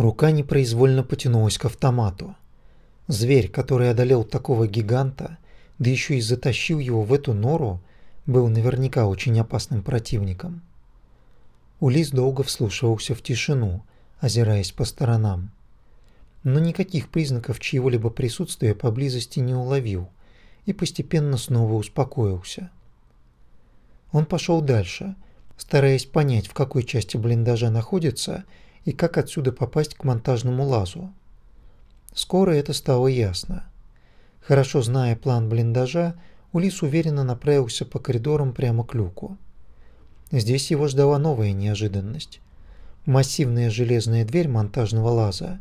Рука непроизвольно потянулась к автомату. Зверь, который одолел такого гиганта, да еще и затащил его в эту нору, был наверняка очень опасным противником. Улис долго вслушивался в тишину, озираясь по сторонам. Но никаких признаков чьего-либо присутствия поблизости не уловил и постепенно снова успокоился. Он пошел дальше, стараясь понять, в какой части блиндажа находится и как отсюда попасть к монтажному лазу. Скоро это стало ясно. Хорошо зная план блиндажа, Улис уверенно направился по коридорам прямо к люку. Здесь его ждала новая неожиданность. Массивная железная дверь монтажного лаза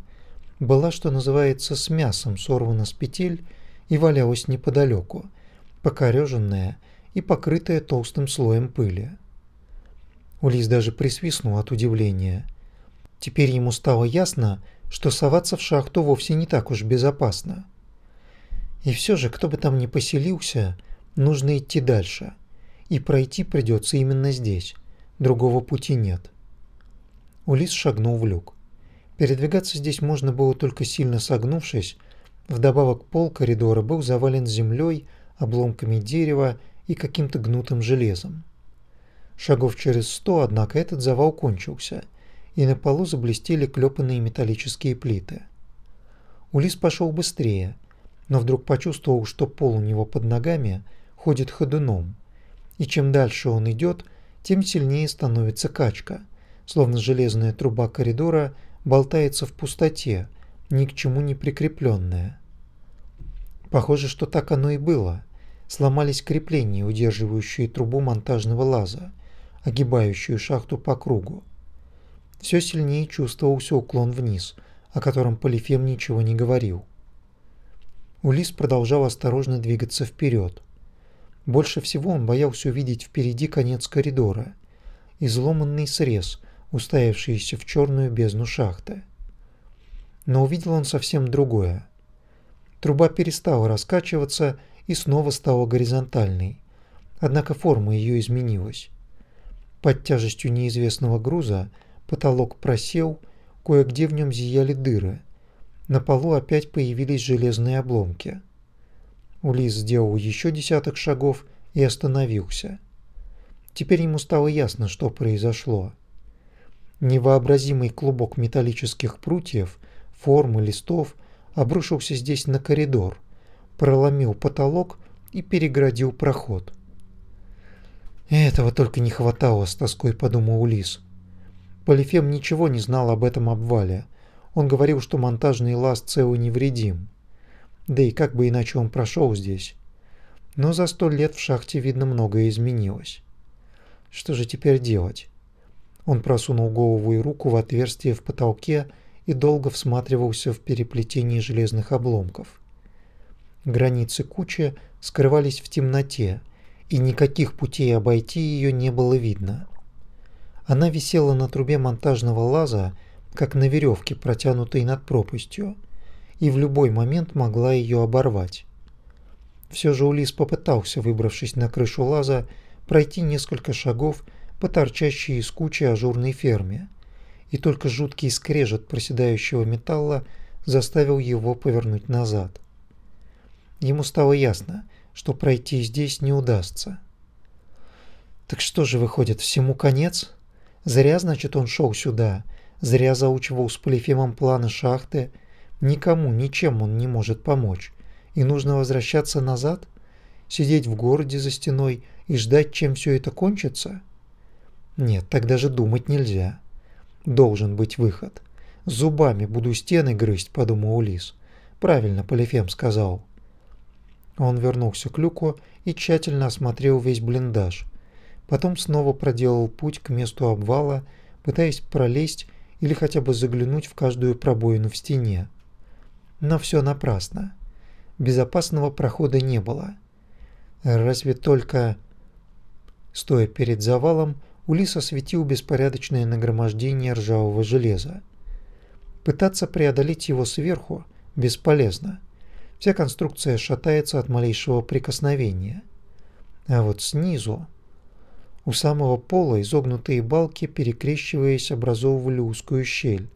была, что называется, с мясом сорвана с петель и валялась неподалеку, покореженная и покрытая толстым слоем пыли. Улис даже присвистнул от удивления. Теперь ему стало ясно, что соваться в шахту вовсе не так уж безопасно. И все же, кто бы там ни поселился, нужно идти дальше. И пройти придется именно здесь. Другого пути нет. Улис шагнул в люк. Передвигаться здесь можно было только сильно согнувшись. Вдобавок пол коридора был завален землей, обломками дерева и каким-то гнутым железом. Шагов через сто, однако, этот завал кончился, и на полу заблестели клепанные металлические плиты. Улис пошел быстрее, но вдруг почувствовал, что пол у него под ногами ходит ходуном, и чем дальше он идет, тем сильнее становится качка, словно железная труба коридора болтается в пустоте, ни к чему не прикрепленная. Похоже, что так оно и было. Сломались крепления, удерживающие трубу монтажного лаза, огибающую шахту по кругу. Все сильнее чувствовался уклон вниз, о котором Полифем ничего не говорил. Улис продолжал осторожно двигаться вперед. Больше всего он боялся увидеть впереди конец коридора, изломанный срез, уставившийся в черную бездну шахты. Но увидел он совсем другое. Труба перестала раскачиваться и снова стала горизонтальной, однако форма ее изменилась. Под тяжестью неизвестного груза потолок просел, кое-где в нем зияли дыры – на полу опять появились железные обломки. Улис сделал еще десяток шагов и остановился. Теперь ему стало ясно, что произошло. Невообразимый клубок металлических прутьев, форм и листов обрушился здесь на коридор, проломил потолок и переградил проход. Этого только не хватало, с тоской подумал Улис. Полифем ничего не знал об этом обвале, он говорил, что монтажный лаз цел и невредим. Да и как бы иначе он прошел здесь. Но за сто лет в шахте, видно, многое изменилось. Что же теперь делать? Он просунул голову и руку в отверстие в потолке и долго всматривался в переплетение железных обломков. Границы кучи скрывались в темноте, и никаких путей обойти ее не было видно. Она висела на трубе монтажного лаза, как на веревке, протянутой над пропастью, и в любой момент могла ее оборвать. Все же Улис попытался, выбравшись на крышу лаза, пройти несколько шагов по торчащей из кучи ажурной ферме, и только жуткий скрежет проседающего металла заставил его повернуть назад. Ему стало ясно, что пройти здесь не удастся. Так что же выходит, всему конец? Зря, значит, он шел сюда, Зря заучивал с Полифемом планы шахты. Никому, ничем он не может помочь. И нужно возвращаться назад? Сидеть в городе за стеной и ждать, чем все это кончится? Нет, так даже думать нельзя. Должен быть выход. Зубами буду стены грызть, подумал Улис. Правильно Полифем сказал. Он вернулся к люку и тщательно осмотрел весь блиндаж. Потом снова проделал путь к месту обвала, пытаясь пролезть или хотя бы заглянуть в каждую пробоину в стене. Но все напрасно. Безопасного прохода не было. Разве только... Стоя перед завалом, Улис осветил беспорядочное нагромождение ржавого железа. Пытаться преодолеть его сверху бесполезно. Вся конструкция шатается от малейшего прикосновения. А вот снизу... У самого пола изогнутые балки, перекрещиваясь, образовывали узкую щель.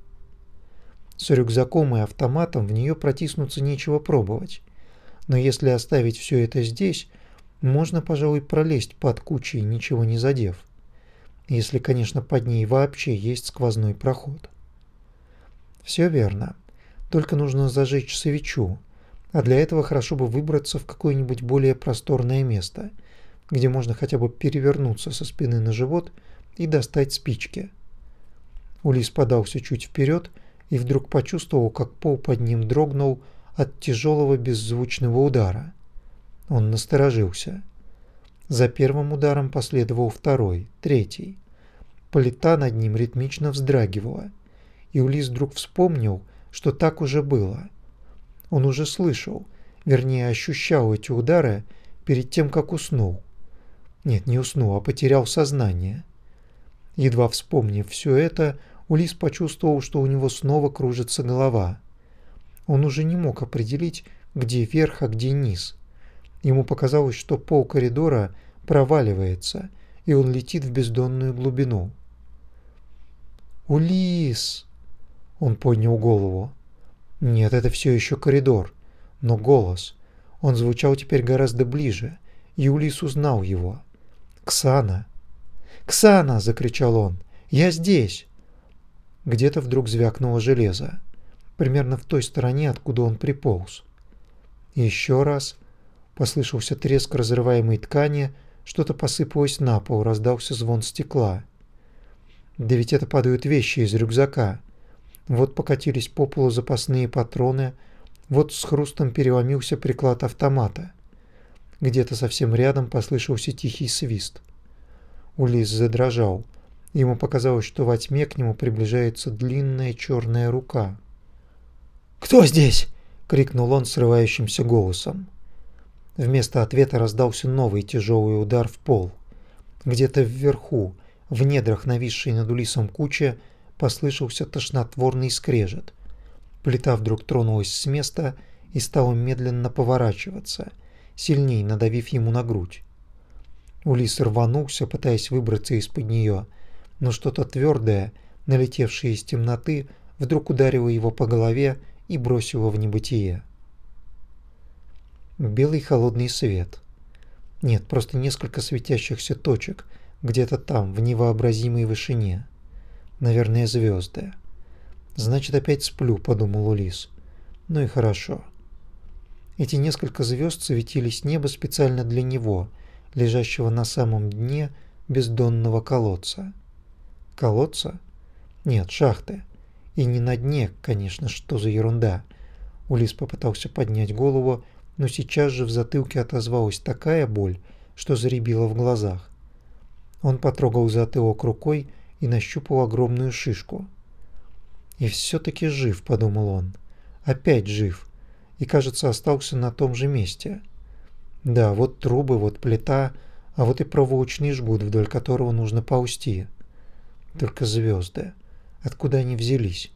С рюкзаком и автоматом в нее протиснуться нечего пробовать. Но если оставить все это здесь, можно, пожалуй, пролезть под кучей, ничего не задев. Если, конечно, под ней вообще есть сквозной проход. Все верно. Только нужно зажечь свечу, а для этого хорошо бы выбраться в какое-нибудь более просторное место, где можно хотя бы перевернуться со спины на живот и достать спички. Улис подался чуть вперед и вдруг почувствовал, как пол под ним дрогнул от тяжелого беззвучного удара. Он насторожился. За первым ударом последовал второй, третий. Плита над ним ритмично вздрагивала, и Улис вдруг вспомнил, что так уже было. Он уже слышал, вернее ощущал эти удары перед тем, как уснул. Нет, не уснул, а потерял сознание. Едва вспомнив все это, Улис почувствовал, что у него снова кружится голова. Он уже не мог определить, где верх, а где низ. Ему показалось, что пол коридора проваливается, и он летит в бездонную глубину. «Улис!» Он поднял голову. Нет, это все еще коридор, но голос. Он звучал теперь гораздо ближе, и Улис узнал его. «Ксана!» «Ксана!» – закричал он. «Я здесь!» Где-то вдруг звякнуло железо, примерно в той стороне, откуда он приполз. Еще раз послышался треск разрываемой ткани, что-то посыпалось на пол, раздался звон стекла. Да ведь это падают вещи из рюкзака. Вот покатились по полу запасные патроны, вот с хрустом переломился приклад автомата. Где-то совсем рядом послышался тихий свист. Улис задрожал. Ему показалось, что во тьме к нему приближается длинная черная рука. «Кто здесь?» — крикнул он срывающимся голосом. Вместо ответа раздался новый тяжелый удар в пол. Где-то вверху, в недрах нависшей над Улисом кучи, послышался тошнотворный скрежет. Плита вдруг тронулась с места и стала медленно поворачиваться, сильнее надавив ему на грудь. Улис рванулся, пытаясь выбраться из-под нее, но что-то твердое, налетевшее из темноты, вдруг ударило его по голове и бросило в небытие. Белый холодный свет. Нет, просто несколько светящихся точек, где-то там, в невообразимой вышине. Наверное, звезды. Значит, опять сплю, подумал Улис. Ну и хорошо. Эти несколько звезд светились с неба специально для него, лежащего на самом дне бездонного колодца. Колодца? Нет, шахты. И не на дне, конечно, что за ерунда. Улис попытался поднять голову, но сейчас же в затылке отозвалась такая боль, что заребила в глазах. Он потрогал затылок рукой и нащупал огромную шишку. «И все-таки жив», — подумал он. «Опять жив. И, кажется, остался на том же месте. Да, вот трубы, вот плита, а вот и проволочный жгут, вдоль которого нужно ползти. Только звезды. Откуда они взялись?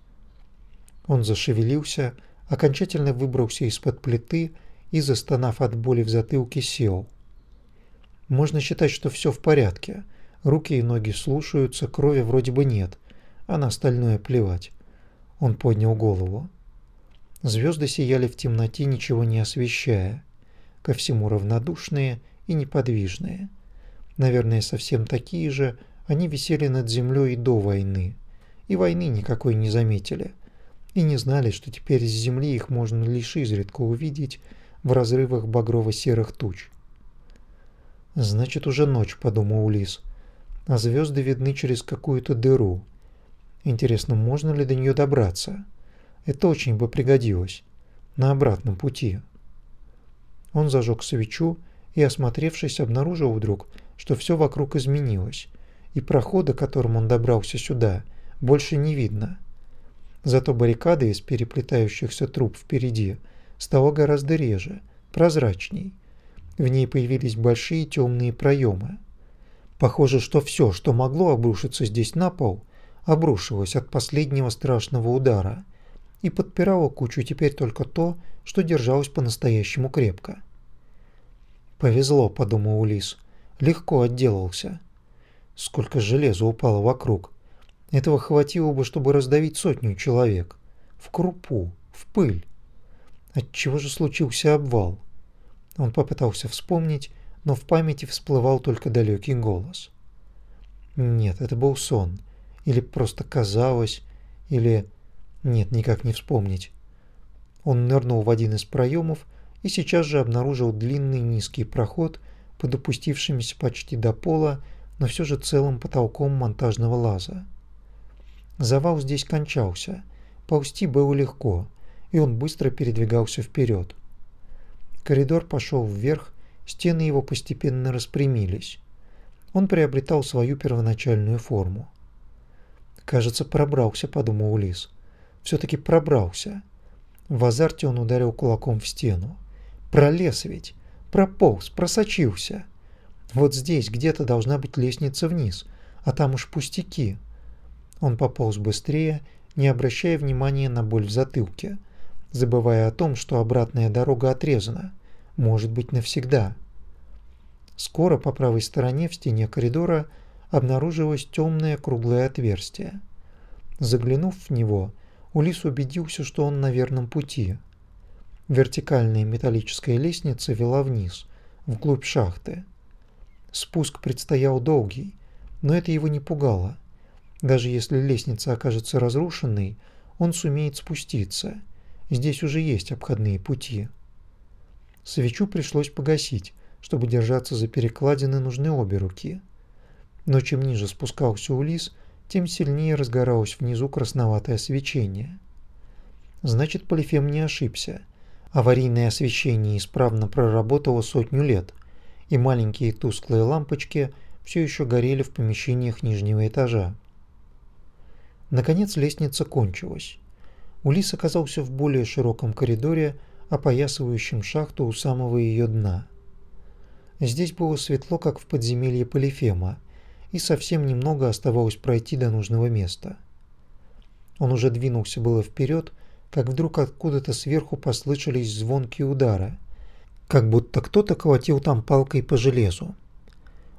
Он зашевелился, окончательно выбрался из-под плиты и, застонав от боли в затылке, сел. Можно считать, что все в порядке. Руки и ноги слушаются, крови вроде бы нет, а на остальное плевать. Он поднял голову. Звезды сияли в темноте, ничего не освещая. Ко всему равнодушные и неподвижные. Наверное, совсем такие же они висели над землей и до войны. И войны никакой не заметили. И не знали, что теперь с земли их можно лишь изредка увидеть в разрывах багрово-серых туч. «Значит, уже ночь», — подумал Улис. «А звезды видны через какую-то дыру. Интересно, можно ли до нее добраться? Это очень бы пригодилось. На обратном пути». Он зажег свечу и, осмотревшись, обнаружил вдруг, что все вокруг изменилось, и прохода, которым он добрался сюда, больше не видно. Зато баррикада из переплетающихся труб впереди стала гораздо реже, прозрачней. В ней появились большие темные проемы. Похоже, что все, что могло обрушиться здесь на пол, обрушилось от последнего страшного удара и подпирало кучу теперь только то, что держалось по-настоящему крепко. «Повезло», — подумал Улис, — «легко отделался». Сколько железа упало вокруг. Этого хватило бы, чтобы раздавить сотню человек. в крупу, в пыль. Отчего же случился обвал? Он попытался вспомнить, но в памяти всплывал только далекий голос. Нет, это был сон. Или просто казалось, или... Нет, никак не вспомнить. Он нырнул в один из проемов и сейчас же обнаружил длинный низкий проход под опустившимися почти до пола, но все же целым потолком монтажного лаза. Завал здесь кончался, ползти было легко, и он быстро передвигался вперед. Коридор пошел вверх, стены его постепенно распрямились. Он приобретал свою первоначальную форму. «Кажется, пробрался», — подумал Улис. «Все-таки пробрался». В азарте он ударил кулаком в стену. «Пролез ведь! Прополз, просочился!» Вот здесь где-то должна быть лестница вниз, а там уж пустяки. Он пополз быстрее, не обращая внимания на боль в затылке, забывая о том, что обратная дорога отрезана, может быть навсегда. Скоро по правой стороне в стене коридора обнаружилось темное круглое отверстие. Заглянув в него, Улис убедился, что он на верном пути. Вертикальная металлическая лестница вела вниз, вглубь шахты. Спуск предстоял долгий, но это его не пугало. Даже если лестница окажется разрушенной, он сумеет спуститься. Здесь уже есть обходные пути. Свечу пришлось погасить, чтобы держаться за перекладины нужны обе руки. Но чем ниже спускался Улис, тем сильнее разгоралось внизу красноватое свечение. Значит, Полифем не ошибся. Аварийное освещение исправно проработало сотню лет – и маленькие тусклые лампочки все еще горели в помещениях нижнего этажа. Наконец лестница кончилась. Улис оказался в более широком коридоре, опоясывающем шахту у самого ее дна. Здесь было светло, как в подземелье Полифема, и совсем немного оставалось пройти до нужного места. Он уже двинулся было вперед, как вдруг откуда-то сверху послышались звонкие удары, как будто кто-то колотил там палкой по железу.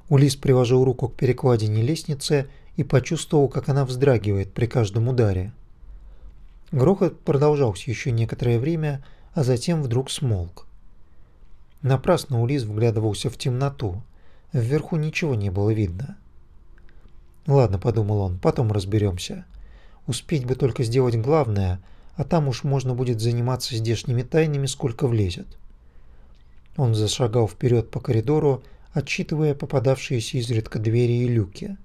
Улис приложил руку к перекладине лестницы и почувствовал, как она вздрагивает при каждом ударе. Грохот продолжался еще некоторое время, а затем вдруг смолк. Напрасно Улис вглядывался в темноту. Вверху ничего не было видно. «Ладно», — подумал он, — «потом разберемся. Успеть бы только сделать главное, а там уж можно будет заниматься здешними тайнами, сколько влезет». Он зашагал вперед по коридору, отсчитывая попадавшиеся изредка двери и люки.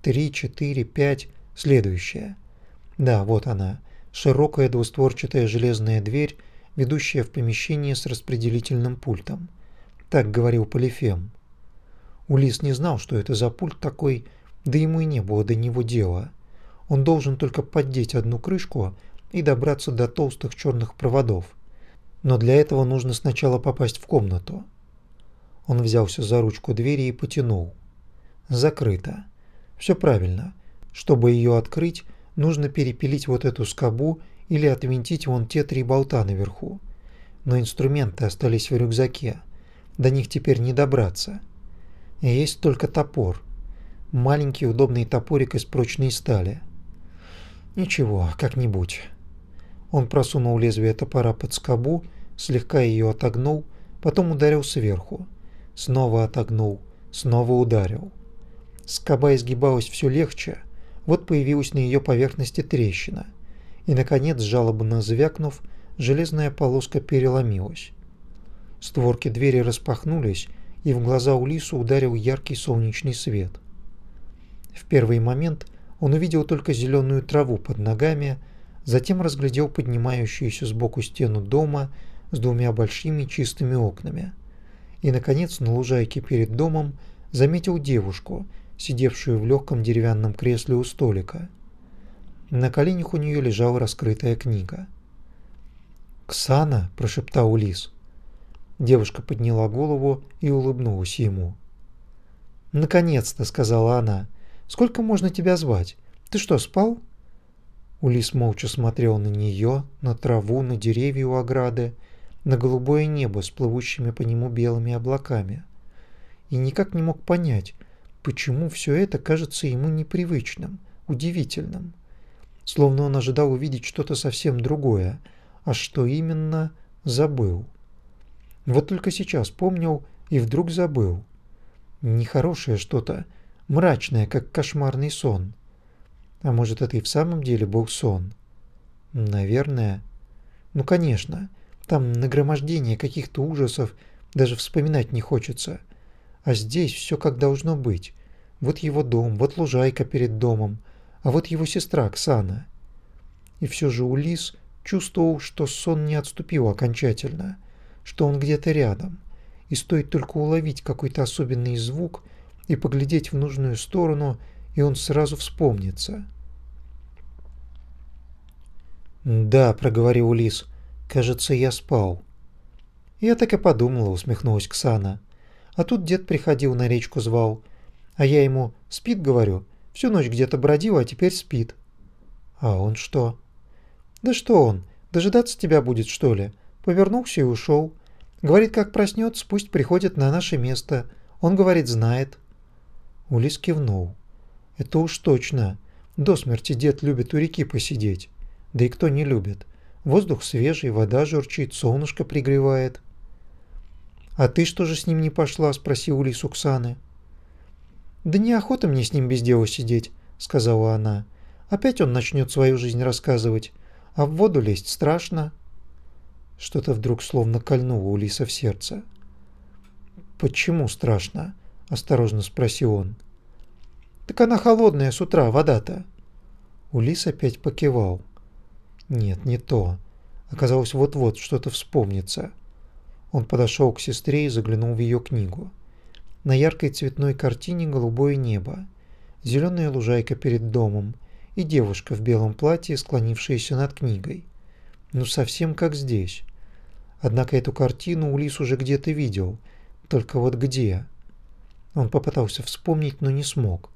Три, четыре, пять, следующая. Да, вот она, широкая двустворчатая железная дверь, ведущая в помещение с распределительным пультом. Так говорил Полифем. Улис не знал, что это за пульт такой, да ему и не было до него дела. Он должен только поддеть одну крышку и добраться до толстых черных проводов – но для этого нужно сначала попасть в комнату. Он взялся за ручку двери и потянул. Закрыто. Все правильно. Чтобы ее открыть, нужно перепилить вот эту скобу или отвинтить вон те три болта наверху. Но инструменты остались в рюкзаке. До них теперь не добраться. Есть только топор. Маленький удобный топорик из прочной стали. Ничего, как-нибудь. Он просунул лезвие топора под скобу, слегка ее отогнул, потом ударил сверху. Снова отогнул, снова ударил. Скоба изгибалась все легче, вот появилась на ее поверхности трещина. И, наконец, жалобно звякнув, железная полоска переломилась. Створки двери распахнулись, и в глаза Улису ударил яркий солнечный свет. В первый момент он увидел только зеленую траву под ногами, затем разглядел поднимающуюся сбоку стену дома с двумя большими чистыми окнами. И, наконец, на лужайке перед домом заметил девушку, сидевшую в легком деревянном кресле у столика. На коленях у нее лежала раскрытая книга. «Ксана!» – прошептал Улис. Девушка подняла голову и улыбнулась ему. «Наконец-то!» – сказала она. «Сколько можно тебя звать? Ты что, спал?» Улис молча смотрел на нее, на траву, на деревья у ограды, на голубое небо с плывущими по нему белыми облаками. И никак не мог понять, почему все это кажется ему непривычным, удивительным. словно он ожидал увидеть что-то совсем другое, а что именно – забыл. Вот только сейчас помнил и вдруг забыл. Нехорошее что-то, мрачное, как кошмарный сон. А может, это и в самом деле был сон? Наверное. Ну, конечно, там нагромождение каких-то ужасов, даже вспоминать не хочется. А здесь все как должно быть. Вот его дом, вот лужайка перед домом, а вот его сестра Оксана. И все же Улис чувствовал, что сон не отступил окончательно, что он где-то рядом, и стоит только уловить какой-то особенный звук и поглядеть в нужную сторону, и он сразу вспомнится. «Да», — проговорил Улис, — «кажется, я спал». «Я так и подумала», — усмехнулась Ксана. «А тут дед приходил, на речку звал. А я ему «спит», говорю. Всю ночь где-то бродил, а теперь спит». «А он что?» «Да что он? Дожидаться тебя будет, что ли?» Повернулся и ушел. Говорит, как проснется, пусть приходит на наше место. Он, говорит, знает. Улис кивнул. Это уж точно. До смерти дед любит у реки посидеть. Да и кто не любит. Воздух свежий, вода журчит, солнышко пригревает. «А ты что же с ним не пошла?» – спросил Улис Уксаны. «Да неохота мне с ним без дела сидеть», – сказала она. «Опять он начнет свою жизнь рассказывать, а в воду лезть страшно». Что-то вдруг словно кольнуло у Лиса в сердце. «Почему страшно?» – осторожно спросил он. «Так она холодная с утра, вода-то». Улис опять покивал. «Нет, не то. Оказалось, вот-вот что-то вспомнится». Он подошел к сестре и заглянул в ее книгу. На яркой цветной картине голубое небо, зеленая лужайка перед домом и девушка в белом платье, склонившаяся над книгой. Ну, совсем как здесь. Однако эту картину Улис уже где-то видел, только вот где? Он попытался вспомнить, но не смог.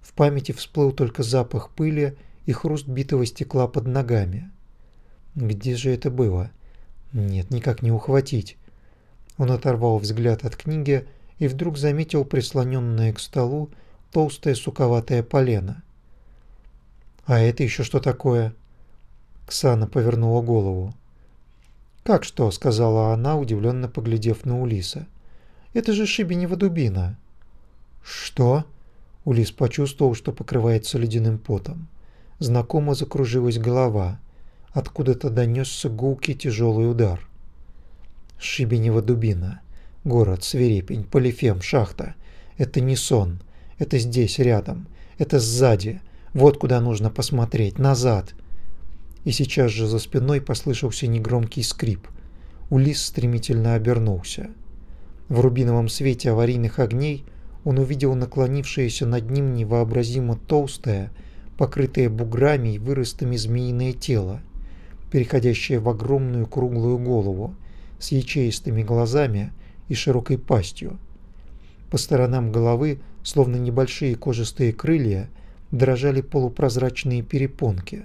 В памяти всплыл только запах пыли и хруст битого стекла под ногами. Где же это было? Нет, никак не ухватить. Он оторвал взгляд от книги и вдруг заметил прислоненное к столу толстое суковатое полено. «А это еще что такое?» Ксана повернула голову. «Как что?» — сказала она, удивленно поглядев на Улиса. «Это же шибенева дубина». «Что?» — Улис почувствовал, что покрывается ледяным потом. Знакомо закружилась голова. Откуда-то донесся гулкий тяжелый удар. Шибенева дубина. Город, Свирепень, Полифем, шахта. Это не сон. Это здесь, рядом. Это сзади. Вот куда нужно посмотреть. Назад. И сейчас же за спиной послышался негромкий скрип. Улис стремительно обернулся. В рубиновом свете аварийных огней он увидел наклонившееся над ним невообразимо толстое, покрытое буграми и выростами змеиное тело, переходящее в огромную круглую голову, с ячеистыми глазами и широкой пастью. По сторонам головы, словно небольшие кожистые крылья, дрожали полупрозрачные перепонки.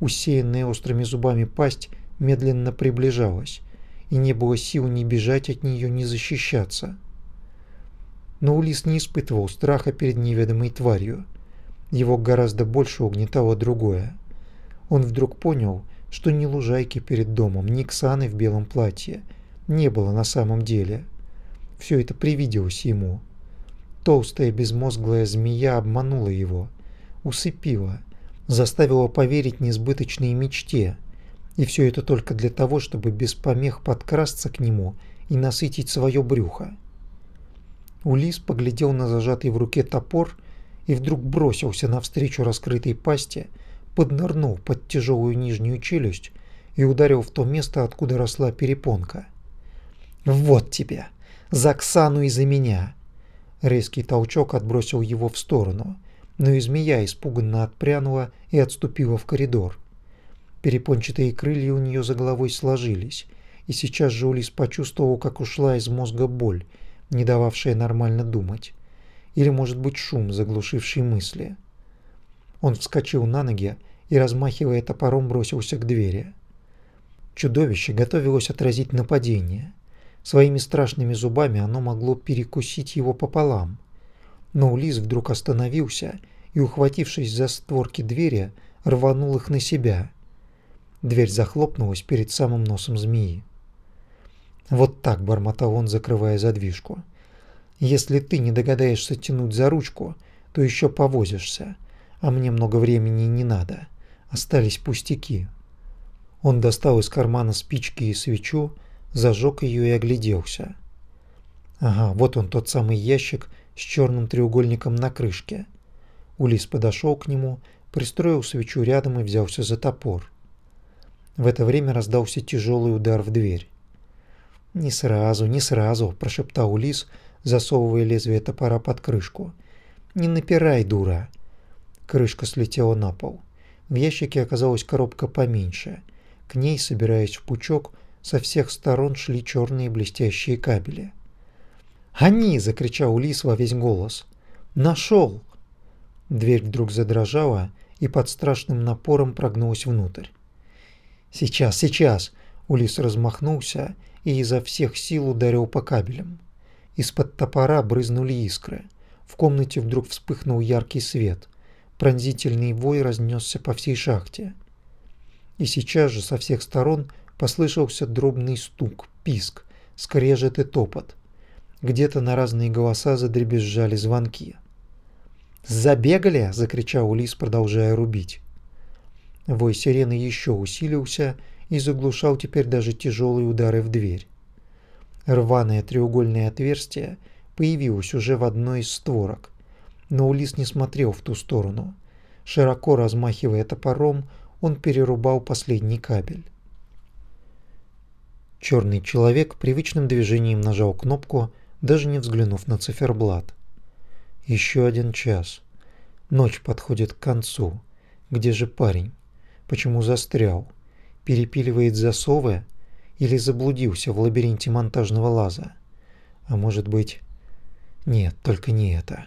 Усеянная острыми зубами пасть медленно приближалась, и не было сил ни бежать от нее, ни защищаться. Но Улис не испытывал страха перед неведомой тварью. Его гораздо больше угнетало другое. Он вдруг понял, что ни лужайки перед домом, ни Ксаны в белом платье не было на самом деле. Все это привиделось ему. Толстая безмозглая змея обманула его, усыпила, заставила поверить несбыточной мечте. И все это только для того, чтобы без помех подкрасться к нему и насытить свое брюхо. Улис поглядел на зажатый в руке топор и вдруг бросился навстречу раскрытой пасти, поднырнул под тяжелую нижнюю челюсть и ударил в то место, откуда росла перепонка. «Вот тебе! За Оксану и за меня!» Резкий толчок отбросил его в сторону, но и змея испуганно отпрянула и отступила в коридор. Перепончатые крылья у нее за головой сложились, и сейчас же Улис почувствовал, как ушла из мозга боль, не дававшая нормально думать. Или, может быть, шум, заглушивший мысли. Он вскочил на ноги и, размахивая топором, бросился к двери. Чудовище готовилось отразить нападение. Своими страшными зубами оно могло перекусить его пополам. Но Улис вдруг остановился и, ухватившись за створки двери, рванул их на себя. Дверь захлопнулась перед самым носом змеи. Вот так бормотал он, закрывая задвижку. Если ты не догадаешься тянуть за ручку, то еще повозишься, а мне много времени не надо. Остались пустяки. Он достал из кармана спички и свечу, зажег ее и огляделся. Ага, вот он тот самый ящик с черным треугольником на крышке. Улис подошел к нему, пристроил свечу рядом и взялся за топор. В это время раздался тяжелый удар в дверь. «Не сразу, не сразу», – прошептал Улис, засовывая лезвие топора под крышку. «Не напирай, дура!» Крышка слетела на пол. В ящике оказалась коробка поменьше. К ней, собираясь в пучок, со всех сторон шли черные блестящие кабели. «Они!» – закричал Улис во весь голос. «Нашел!» Дверь вдруг задрожала и под страшным напором прогнулась внутрь. «Сейчас, сейчас!» Улис размахнулся и изо всех сил ударил по кабелям. Из-под топора брызнули искры. В комнате вдруг вспыхнул яркий свет. Пронзительный вой разнесся по всей шахте. И сейчас же со всех сторон послышался дробный стук, писк, скрежет и топот. Где-то на разные голоса задребезжали звонки. «Забегали!» – закричал Улис, продолжая рубить. Вой сирены еще усилился и заглушал теперь даже тяжелые удары в дверь. Рваное треугольное отверстие появилось уже в одной из створок, но Улис не смотрел в ту сторону. Широко размахивая топором, он перерубал последний кабель. Черный человек привычным движением нажал кнопку, даже не взглянув на циферблат. Еще один час. Ночь подходит к концу. Где же парень? Почему застрял? Перепиливает засовы или заблудился в лабиринте монтажного лаза. А может быть... Нет, только не это.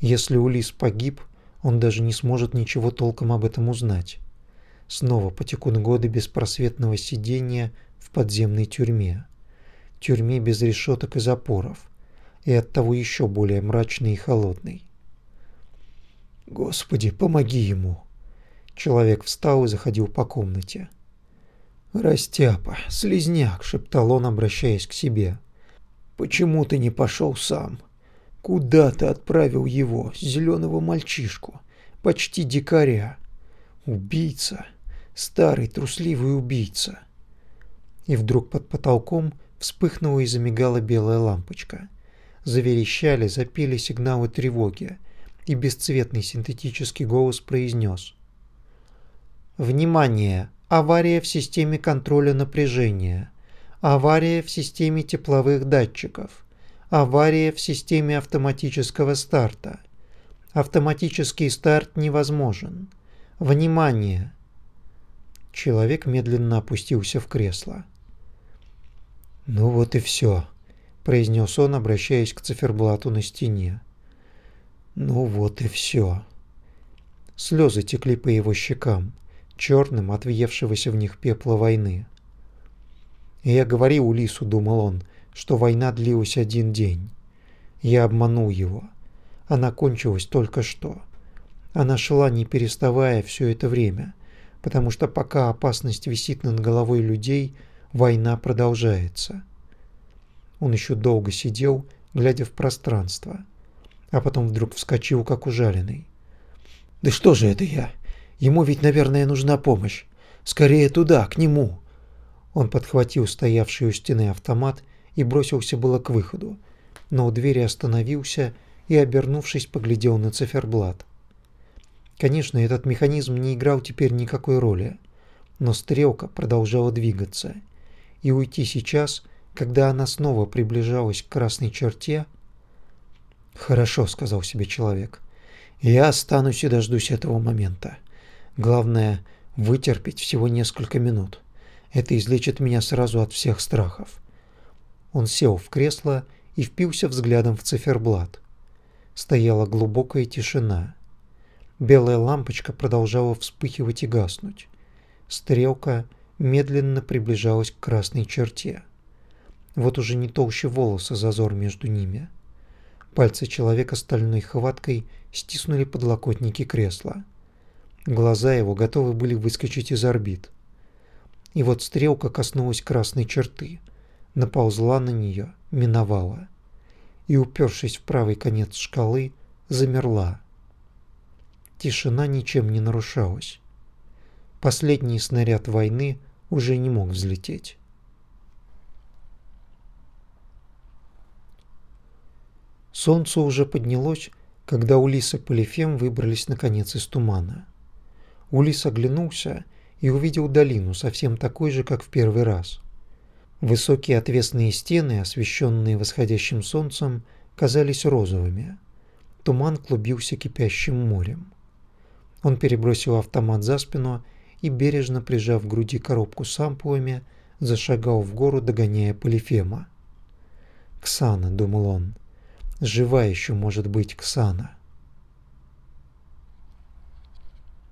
Если Улис погиб, он даже не сможет ничего толком об этом узнать. Снова потекут годы беспросветного сидения в подземной тюрьме. Тюрьме без решеток и запоров. И оттого еще более мрачной и холодной. «Господи, помоги ему!» Человек встал и заходил по комнате. «Растяпа, слезняк», — шептал он, обращаясь к себе. «Почему ты не пошел сам? Куда ты отправил его, зеленого мальчишку, почти дикаря? Убийца, старый трусливый убийца». И вдруг под потолком вспыхнула и замигала белая лампочка. Заверещали, запели сигналы тревоги, и бесцветный синтетический голос произнес. «Внимание! Авария в системе контроля напряжения, авария в системе тепловых датчиков, авария в системе автоматического старта. Автоматический старт невозможен. Внимание! Человек медленно опустился в кресло. «Ну вот и все», – произнес он, обращаясь к циферблату на стене. «Ну вот и все». Слезы текли по его щекам черным от въевшегося в них пепла войны. Я говорил Улису, думал он, что война длилась один день. Я обманул его. Она кончилась только что. Она шла не переставая все это время, потому что пока опасность висит над головой людей, война продолжается. Он еще долго сидел, глядя в пространство, а потом вдруг вскочил, как ужаленный. «Да что же это я? Ему ведь, наверное, нужна помощь. Скорее туда, к нему. Он подхватил стоявший у стены автомат и бросился было к выходу, но у двери остановился и, обернувшись, поглядел на циферблат. Конечно, этот механизм не играл теперь никакой роли, но стрелка продолжала двигаться, и уйти сейчас, когда она снова приближалась к красной черте... «Хорошо», — сказал себе человек, — «я останусь и дождусь этого момента». Главное – вытерпеть всего несколько минут. Это излечит меня сразу от всех страхов. Он сел в кресло и впился взглядом в циферблат. Стояла глубокая тишина. Белая лампочка продолжала вспыхивать и гаснуть. Стрелка медленно приближалась к красной черте. Вот уже не толще волоса зазор между ними. Пальцы человека стальной хваткой стиснули подлокотники кресла. Глаза его готовы были выскочить из орбит. И вот стрелка коснулась красной черты, наползла на нее, миновала. И, упершись в правый конец шкалы, замерла. Тишина ничем не нарушалась. Последний снаряд войны уже не мог взлететь. Солнце уже поднялось, когда Улис и Полифем выбрались наконец из тумана. Улис оглянулся и увидел долину, совсем такой же, как в первый раз. Высокие отвесные стены, освещенные восходящим солнцем, казались розовыми. Туман клубился кипящим морем. Он перебросил автомат за спину и, бережно прижав к груди коробку с ампулами, зашагал в гору, догоняя Полифема. «Ксана», — думал он, — «жива еще может быть Ксана».